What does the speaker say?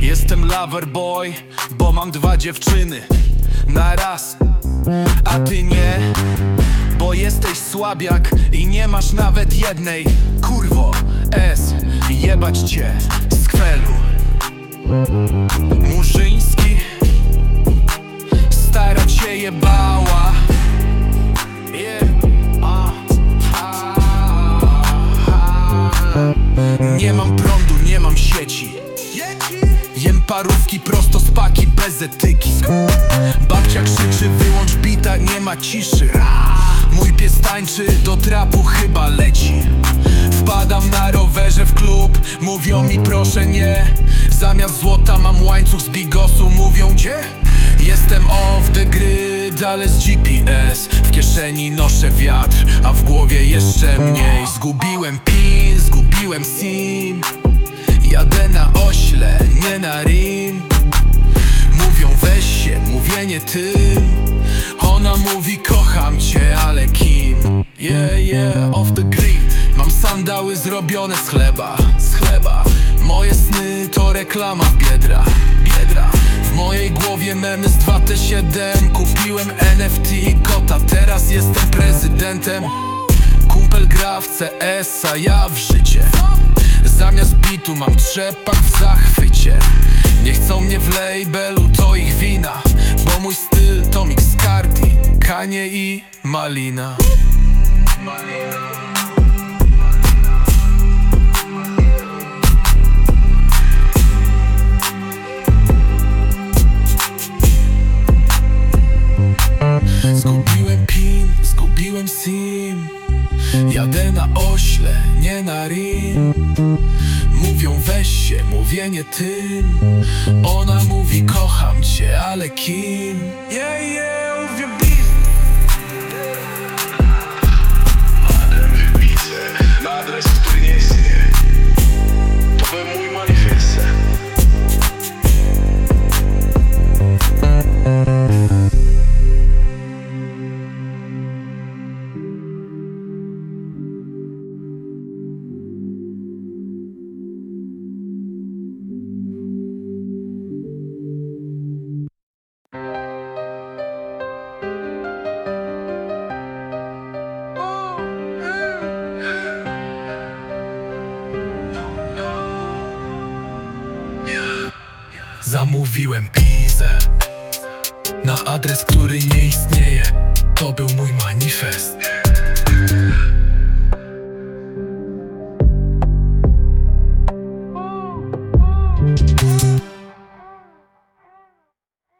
Jestem lover boy, bo mam dwa dziewczyny na raz, a ty nie jesteś słabiak i nie masz nawet jednej. Kurwo, S, jebać cię z kwelu. Murzyński, stara cię jebała. Nie mam prądu, parówki prosto z paki bez etyki. Babcia krzyczy wyłącz bita, nie ma ciszy. Mój pies tańczy, do trapu chyba leci. Wpadam na rowerze w klub, mówią mi proszę nie. Zamiast złota mam łańcuch z bigosu, mówią gdzie? Jestem off the grid, ale z GPS W kieszeni noszę wiatr, a w głowie jeszcze mniej. Zgubiłem pin, zgubiłem sim. Jadę na ośle, nie na rim mówię nie ty. Ona mówi kocham cię, ale kim? Yeah, yeah, off the grid Mam sandały zrobione z chleba, z chleba. Moje sny to reklama biedra, biedra. W mojej głowie memy z 2T7 Kupiłem NFT i kota, teraz jestem prezydentem. Kumpel gra w CS, a ja w życie. Zamiast bitu mam trzepak w zachwycie I Malina. Zgubiłem pin, zgubiłem sim. Jadę na ośle, nie na rim. Mówią weź się, mówię nie tym. Ona mówi kocham cię, ale kim? Yeah, yeah, Zamówiłem pizzę Na adres, który nie istnieje. To był mój manifest